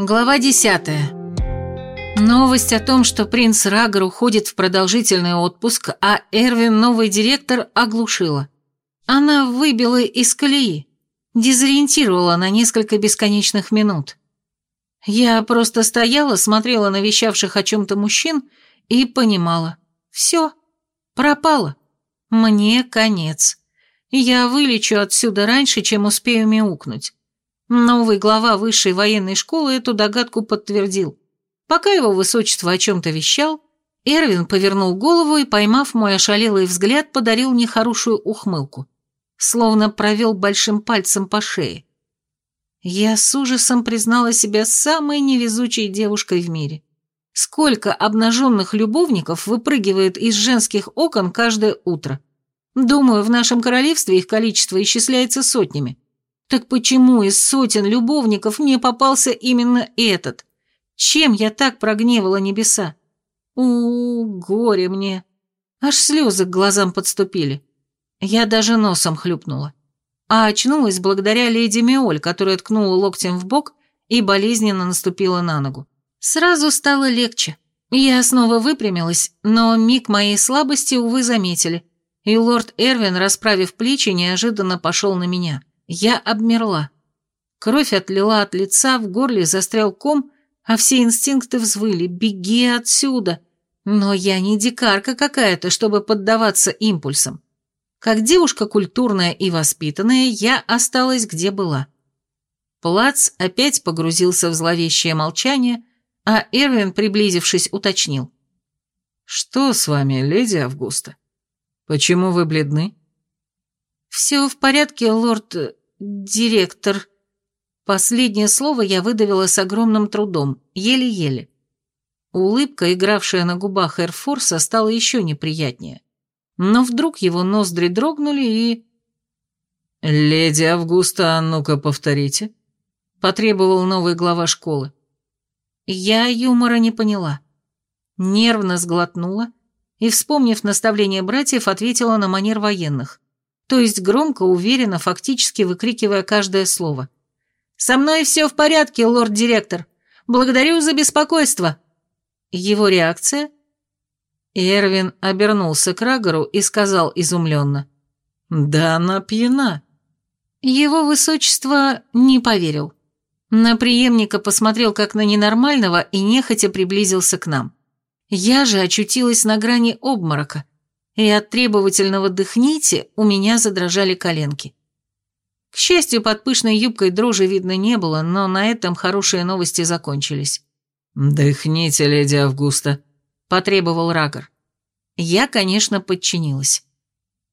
Глава 10. Новость о том, что принц Рагор уходит в продолжительный отпуск, а Эрвин, новый директор, оглушила. Она выбила из колеи, дезориентировала на несколько бесконечных минут. Я просто стояла, смотрела на вещавших о чем-то мужчин и понимала. Все, пропало. Мне конец. Я вылечу отсюда раньше, чем успею мяукнуть. Новый глава высшей военной школы эту догадку подтвердил. Пока его высочество о чем-то вещал, Эрвин повернул голову и, поймав мой ошалелый взгляд, подарил нехорошую ухмылку. Словно провел большим пальцем по шее. Я с ужасом признала себя самой невезучей девушкой в мире. Сколько обнаженных любовников выпрыгивает из женских окон каждое утро? Думаю, в нашем королевстве их количество исчисляется сотнями. Так почему из сотен любовников мне попался именно этот? Чем я так прогневала небеса? У, горе мне. Аж слезы к глазам подступили. Я даже носом хлюпнула. А очнулась благодаря леди Миоль, которая ткнула локтем в бок и болезненно наступила на ногу. Сразу стало легче. Я снова выпрямилась, но миг моей слабости, увы, заметили, и лорд Эрвин, расправив плечи, неожиданно пошел на меня. Я обмерла. Кровь отлила от лица, в горле застрял ком, а все инстинкты взвыли «Беги отсюда!» Но я не дикарка какая-то, чтобы поддаваться импульсам. Как девушка культурная и воспитанная, я осталась где была. Плац опять погрузился в зловещее молчание, а Эрвин, приблизившись, уточнил. «Что с вами, леди Августа? Почему вы бледны?» «Все в порядке, лорд... директор...» Последнее слово я выдавила с огромным трудом, еле-еле. Улыбка, игравшая на губах Эрфорса, стала еще неприятнее. Но вдруг его ноздри дрогнули и... «Леди Августа, а ну-ка повторите», — потребовал новый глава школы. Я юмора не поняла. Нервно сглотнула и, вспомнив наставление братьев, ответила на манер военных то есть громко, уверенно, фактически выкрикивая каждое слово. «Со мной все в порядке, лорд-директор. Благодарю за беспокойство». Его реакция? Эрвин обернулся к Рагору и сказал изумленно. «Да она пьяна». Его высочество не поверил. На преемника посмотрел как на ненормального и нехотя приблизился к нам. Я же очутилась на грани обморока – и от требовательного «дыхните» у меня задрожали коленки. К счастью, под пышной юбкой дрожи видно не было, но на этом хорошие новости закончились. «Дыхните, леди Августа», — потребовал Рагор. Я, конечно, подчинилась.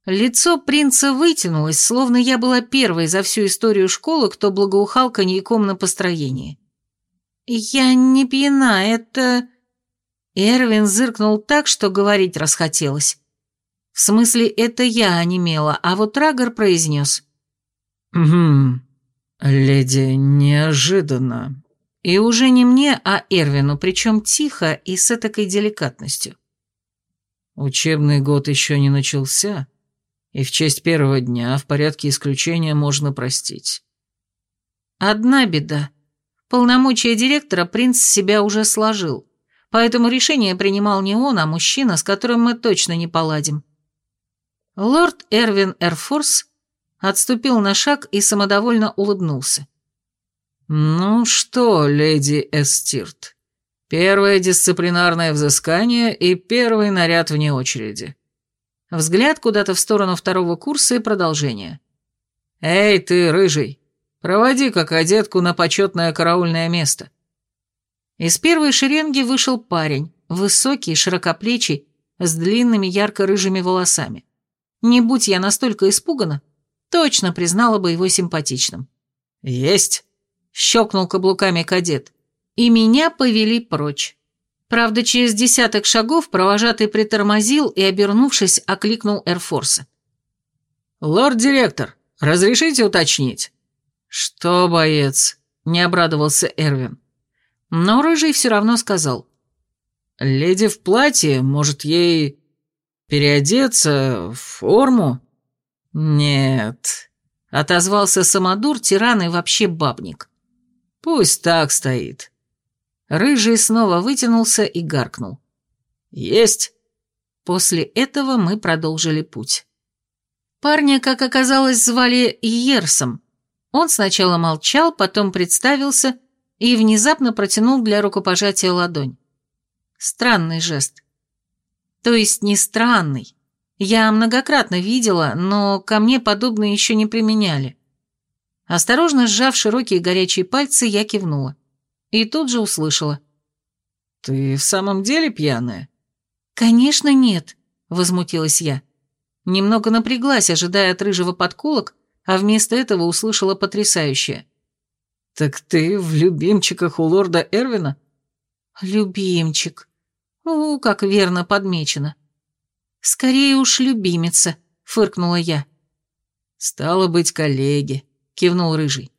Лицо принца вытянулось, словно я была первой за всю историю школы, кто благоухал коньяком на построении. «Я не пьяна, это...» Эрвин зыркнул так, что говорить расхотелось. В смысле, это я онемела, а вот Рагор произнес. «Угу, леди, неожиданно». И уже не мне, а Эрвину, причем тихо и с этакой деликатностью. Учебный год еще не начался, и в честь первого дня в порядке исключения можно простить. Одна беда. Полномочия директора принц себя уже сложил, поэтому решение принимал не он, а мужчина, с которым мы точно не поладим. Лорд Эрвин Эрфорс отступил на шаг и самодовольно улыбнулся. «Ну что, леди Эстирт, первое дисциплинарное взыскание и первый наряд вне очереди». Взгляд куда-то в сторону второго курса и продолжение. «Эй, ты, рыжий, проводи как одетку на почетное караульное место». Из первой шеренги вышел парень, высокий, широкоплечий, с длинными ярко-рыжими волосами. Не будь я настолько испугана, точно признала бы его симпатичным. «Есть!» — щелкнул каблуками кадет. И меня повели прочь. Правда, через десяток шагов провожатый притормозил и, обернувшись, окликнул Эрфорса. «Лорд-директор, разрешите уточнить?» «Что, боец?» — не обрадовался Эрвин. Но Рыжий все равно сказал. «Леди в платье, может, ей Переодеться в форму? Нет. Отозвался самодур, тиран и вообще бабник. Пусть так стоит. Рыжий снова вытянулся и гаркнул. «Есть!» После этого мы продолжили путь. Парня, как оказалось, звали Йерсом. Он сначала молчал, потом представился и внезапно протянул для рукопожатия ладонь. Странный жест. То есть не странный. Я многократно видела, но ко мне подобное еще не применяли. Осторожно сжав широкие горячие пальцы, я кивнула. И тут же услышала. «Ты в самом деле пьяная?» «Конечно нет», — возмутилась я. Немного напряглась, ожидая от рыжего подколок, а вместо этого услышала потрясающее. «Так ты в любимчиках у лорда Эрвина?» «Любимчик. У, как верно подмечено. Скорее уж любимица», — фыркнула я. «Стало быть, коллеги», — кивнул Рыжий.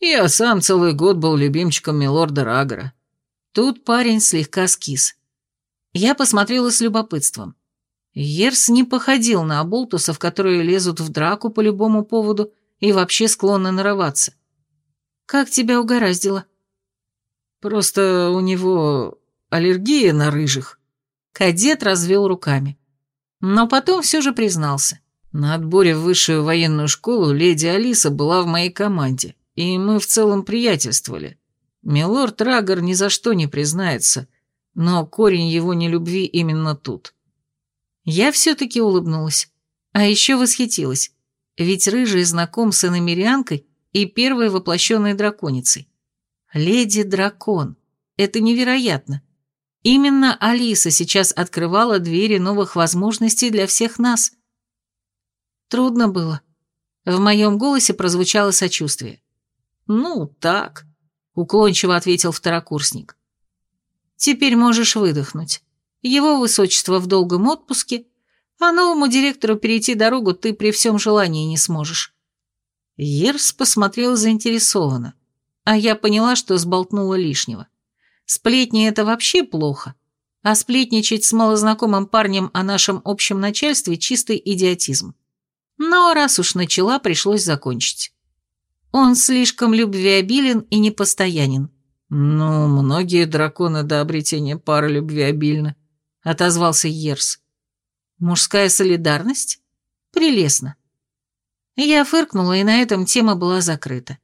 «Я сам целый год был любимчиком милорда Рагора». Тут парень слегка скис. Я посмотрела с любопытством. Ерс не походил на оболтусов, которые лезут в драку по любому поводу и вообще склонны нарываться. «Как тебя угораздило?» «Просто у него аллергия на рыжих». Кадет развел руками. Но потом все же признался. На отборе в высшую военную школу леди Алиса была в моей команде, и мы в целом приятельствовали. Милорд Рагор ни за что не признается, но корень его нелюбви именно тут. Я все-таки улыбнулась, а еще восхитилась, ведь рыжий знаком с иномерянкой и первой воплощенной драконицей. Леди-дракон. Это невероятно. Именно Алиса сейчас открывала двери новых возможностей для всех нас. Трудно было. В моем голосе прозвучало сочувствие. «Ну, так», — уклончиво ответил второкурсник. «Теперь можешь выдохнуть. Его высочество в долгом отпуске, а новому директору перейти дорогу ты при всем желании не сможешь». Ерс посмотрел заинтересованно, а я поняла, что сболтнула лишнего. Сплетни — это вообще плохо, а сплетничать с малознакомым парнем о нашем общем начальстве — чистый идиотизм. Но раз уж начала, пришлось закончить. Он слишком любвеобилен и непостоянен. «Ну, многие драконы до обретения пары любвеобильны», — отозвался Ерс. «Мужская солидарность? Прелестно». Я фыркнула, и на этом тема была закрыта.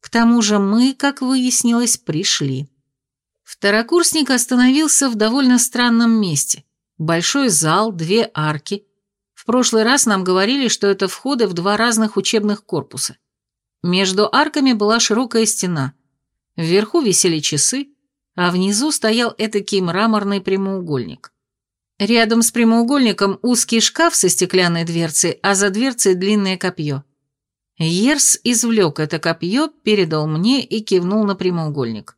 К тому же мы, как выяснилось, пришли. Второкурсник остановился в довольно странном месте. Большой зал, две арки. В прошлый раз нам говорили, что это входы в два разных учебных корпуса. Между арками была широкая стена. Вверху висели часы, а внизу стоял этакий мраморный прямоугольник. Рядом с прямоугольником узкий шкаф со стеклянной дверцей, а за дверцей длинное копье. Ерс извлек это копье, передал мне и кивнул на прямоугольник.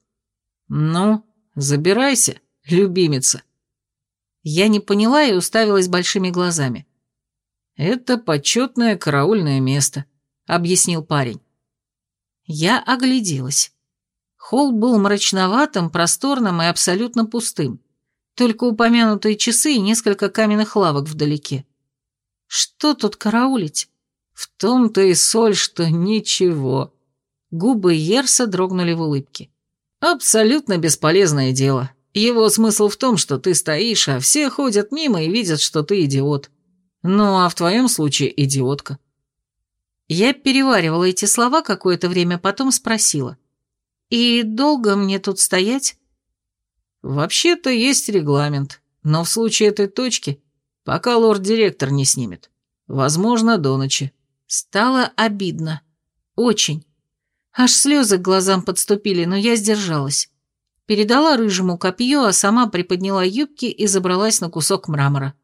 «Ну, забирайся, любимица». Я не поняла и уставилась большими глазами. «Это почетное караульное место», — объяснил парень. Я огляделась. Холл был мрачноватым, просторным и абсолютно пустым только упомянутые часы и несколько каменных лавок вдалеке. Что тут караулить? В том-то и соль, что ничего. Губы Ерса дрогнули в улыбке. Абсолютно бесполезное дело. Его смысл в том, что ты стоишь, а все ходят мимо и видят, что ты идиот. Ну, а в твоем случае идиотка. Я переваривала эти слова какое-то время, потом спросила. «И долго мне тут стоять?» Вообще-то есть регламент, но в случае этой точки, пока лорд-директор не снимет. Возможно, до ночи. Стало обидно. Очень. Аж слезы к глазам подступили, но я сдержалась. Передала рыжему копье, а сама приподняла юбки и забралась на кусок мрамора.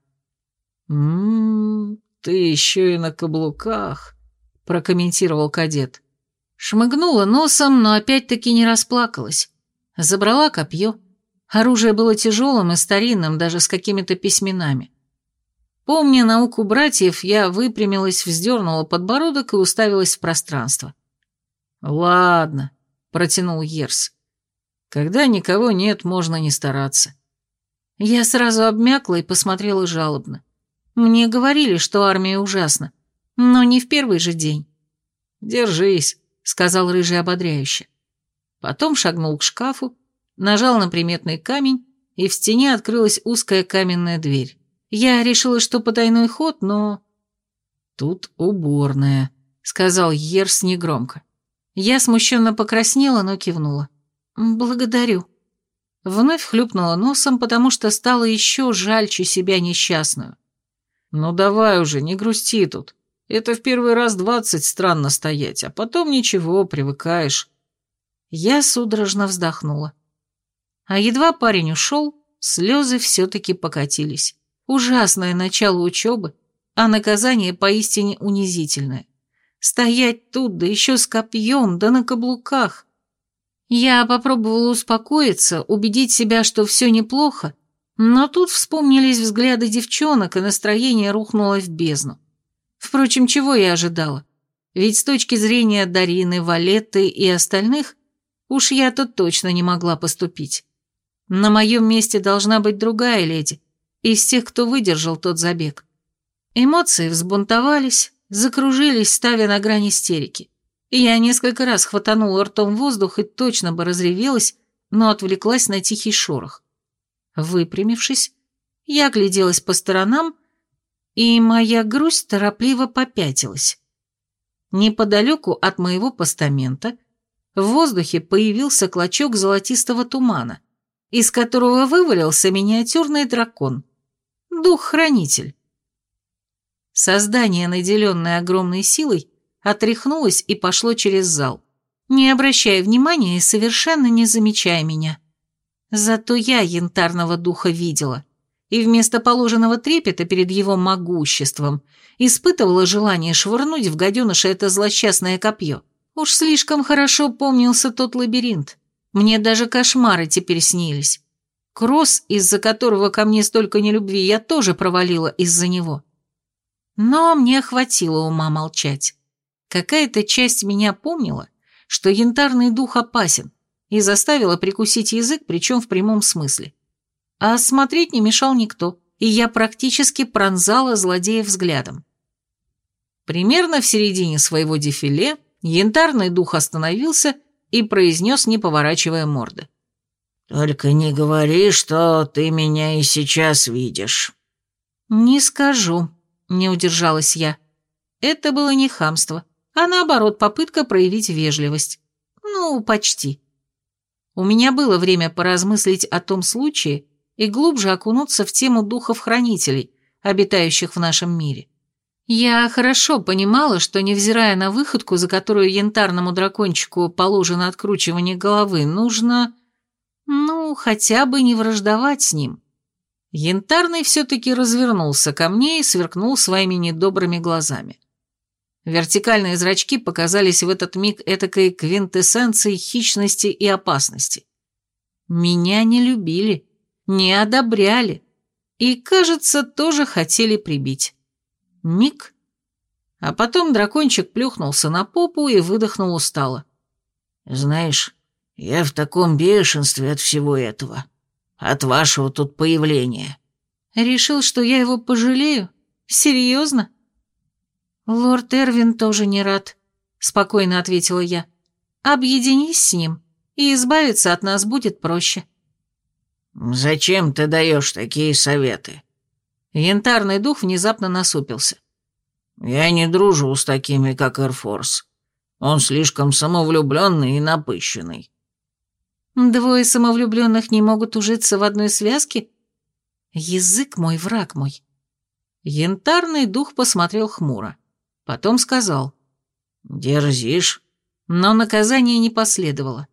«М-м, ты еще и на каблуках», — прокомментировал кадет. Шмыгнула носом, но опять-таки не расплакалась. Забрала копье, Оружие было тяжелым и старинным, даже с какими-то письменами. Помня науку братьев, я выпрямилась, вздернула подбородок и уставилась в пространство. «Ладно», — протянул Ерс. «Когда никого нет, можно не стараться». Я сразу обмякла и посмотрела жалобно. Мне говорили, что армия ужасна, но не в первый же день. «Держись», — сказал Рыжий ободряюще. Потом шагнул к шкафу, нажал на приметный камень, и в стене открылась узкая каменная дверь. Я решила, что потайной ход, но... «Тут уборная», — сказал Ерс негромко. Я смущенно покраснела, но кивнула. «Благодарю». Вновь хлюпнула носом, потому что стало еще жальче себя несчастную. «Ну давай уже, не грусти тут. Это в первый раз двадцать странно стоять, а потом ничего, привыкаешь». Я судорожно вздохнула. А едва парень ушел, слезы все-таки покатились. Ужасное начало учебы, а наказание поистине унизительное. Стоять тут, да еще с копьем, да на каблуках. Я попробовала успокоиться, убедить себя, что все неплохо, но тут вспомнились взгляды девчонок, и настроение рухнуло в бездну. Впрочем, чего я ожидала? Ведь с точки зрения Дарины, Валетты и остальных, уж я-то точно не могла поступить. На моем месте должна быть другая леди, из тех, кто выдержал тот забег. Эмоции взбунтовались, закружились, ставя на грани истерики. Я несколько раз хватанула ртом воздух и точно бы разревелась, но отвлеклась на тихий шорох. Выпрямившись, я гляделась по сторонам, и моя грусть торопливо попятилась. Неподалеку от моего постамента в воздухе появился клочок золотистого тумана, из которого вывалился миниатюрный дракон. Дух-хранитель. Создание, наделенное огромной силой, отряхнулось и пошло через зал, не обращая внимания и совершенно не замечая меня. Зато я янтарного духа видела, и вместо положенного трепета перед его могуществом испытывала желание швырнуть в гаденыша это злосчастное копье. Уж слишком хорошо помнился тот лабиринт. Мне даже кошмары теперь снились. Кросс, из-за которого ко мне столько нелюбви, я тоже провалила из-за него. Но мне хватило ума молчать. Какая-то часть меня помнила, что янтарный дух опасен, и заставила прикусить язык, причем в прямом смысле. А смотреть не мешал никто, и я практически пронзала злодея взглядом. Примерно в середине своего дефиле янтарный дух остановился и произнес, не поворачивая морды. «Только не говори, что ты меня и сейчас видишь». «Не скажу», — не удержалась я. Это было не хамство а наоборот попытка проявить вежливость. Ну, почти. У меня было время поразмыслить о том случае и глубже окунуться в тему духов-хранителей, обитающих в нашем мире. Я хорошо понимала, что, невзирая на выходку, за которую янтарному дракончику положено откручивание головы, нужно, ну, хотя бы не враждовать с ним. Янтарный все-таки развернулся ко мне и сверкнул своими недобрыми глазами. Вертикальные зрачки показались в этот миг этакой квинтэссенцией хищности и опасности. Меня не любили, не одобряли и, кажется, тоже хотели прибить. Миг. А потом дракончик плюхнулся на попу и выдохнул устало. «Знаешь, я в таком бешенстве от всего этого. От вашего тут появления». «Решил, что я его пожалею? Серьезно?» «Лорд Эрвин тоже не рад», — спокойно ответила я. «Объединись с ним, и избавиться от нас будет проще». «Зачем ты даешь такие советы?» Янтарный дух внезапно насупился. «Я не дружу с такими, как Эрфорс. Он слишком самовлюбленный и напыщенный». «Двое самовлюбленных не могут ужиться в одной связке?» «Язык мой, враг мой». Янтарный дух посмотрел хмуро. Потом сказал. «Дерзишь?» Но наказание не последовало.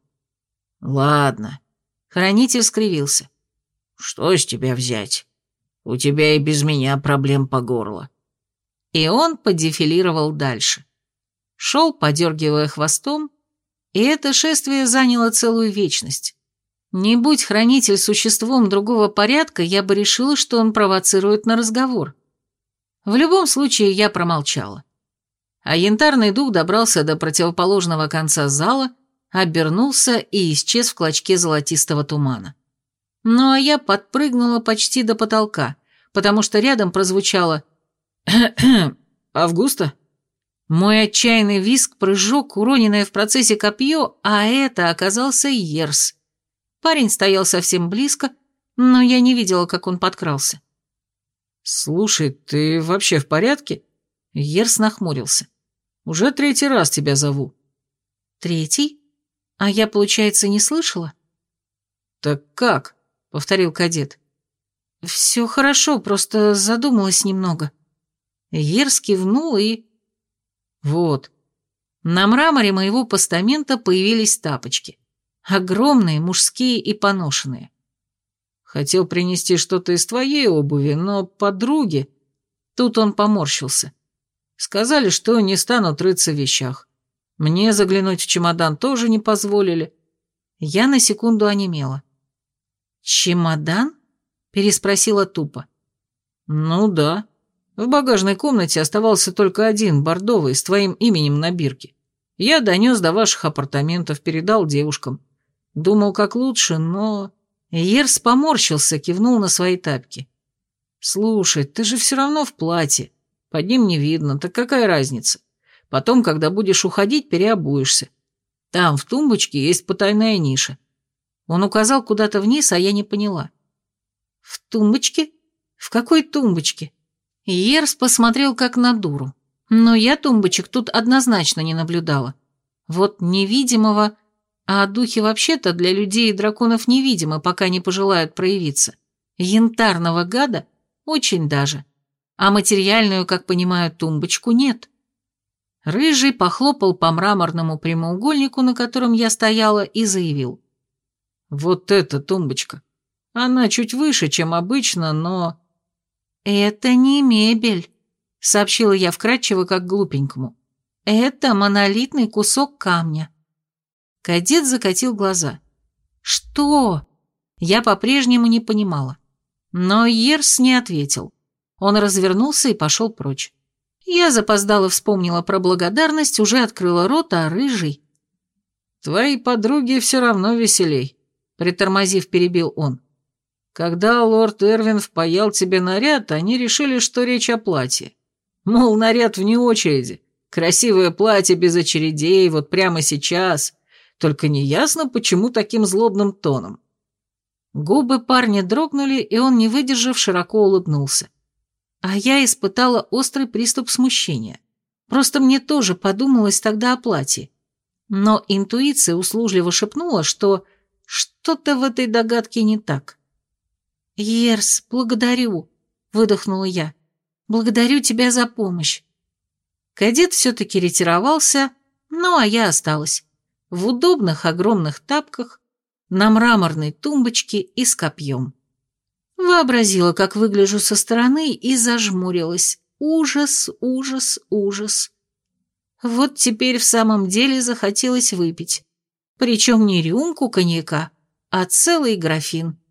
«Ладно». Хранитель скривился. «Что с тебя взять? У тебя и без меня проблем по горло». И он подефилировал дальше. Шел, подергивая хвостом, и это шествие заняло целую вечность. Не будь хранитель существом другого порядка, я бы решила, что он провоцирует на разговор. В любом случае, я промолчала а янтарный дух добрался до противоположного конца зала, обернулся и исчез в клочке золотистого тумана. Ну а я подпрыгнула почти до потолка, потому что рядом прозвучало «Августа?» Мой отчаянный виск, прыжок, уроненное в процессе копье, а это оказался Ерс. Парень стоял совсем близко, но я не видела, как он подкрался. «Слушай, ты вообще в порядке?» Ерс нахмурился. «Уже третий раз тебя зову». «Третий? А я, получается, не слышала?» «Так как?» — повторил кадет. «Все хорошо, просто задумалась немного». Ерс кивнул и... Вот. На мраморе моего постамента появились тапочки. Огромные, мужские и поношенные. Хотел принести что-то из твоей обуви, но подруги... Тут он поморщился. Сказали, что не станут рыться в вещах. Мне заглянуть в чемодан тоже не позволили. Я на секунду онемела. «Чемодан?» — переспросила тупо. «Ну да. В багажной комнате оставался только один, бордовый, с твоим именем на бирке. Я донес до ваших апартаментов, передал девушкам. Думал, как лучше, но...» Ерс поморщился, кивнул на свои тапки. «Слушай, ты же все равно в платье. Под ним не видно, так какая разница? Потом, когда будешь уходить, переобуешься. Там, в тумбочке, есть потайная ниша». Он указал куда-то вниз, а я не поняла. «В тумбочке? В какой тумбочке?» Ерс посмотрел как на дуру. Но я тумбочек тут однозначно не наблюдала. Вот невидимого а духи вообще-то для людей и драконов невидимы, пока не пожелают проявиться. Янтарного гада очень даже. А материальную, как понимаю, тумбочку нет. Рыжий похлопал по мраморному прямоугольнику, на котором я стояла, и заявил. «Вот эта тумбочка. Она чуть выше, чем обычно, но...» «Это не мебель», — сообщила я вкратчиво, как глупенькому. «Это монолитный кусок камня. Кадет закатил глаза. «Что?» Я по-прежнему не понимала. Но Ерс не ответил. Он развернулся и пошел прочь. Я запоздала вспомнила про благодарность, уже открыла рот, а рыжий... «Твои подруги все равно веселей», — притормозив, перебил он. «Когда лорд Эрвин впаял тебе наряд, они решили, что речь о платье. Мол, наряд вне очереди. Красивое платье без очередей, вот прямо сейчас только неясно, почему таким злобным тоном. Губы парня дрогнули, и он, не выдержав, широко улыбнулся. А я испытала острый приступ смущения. Просто мне тоже подумалось тогда о платье. Но интуиция услужливо шепнула, что что-то в этой догадке не так. «Ерс, благодарю», — выдохнула я. «Благодарю тебя за помощь». Кадет все-таки ретировался, ну а я осталась в удобных огромных тапках, на мраморной тумбочке и с копьем. Вообразила, как выгляжу со стороны, и зажмурилась. Ужас, ужас, ужас. Вот теперь в самом деле захотелось выпить. Причем не рюмку коньяка, а целый графин.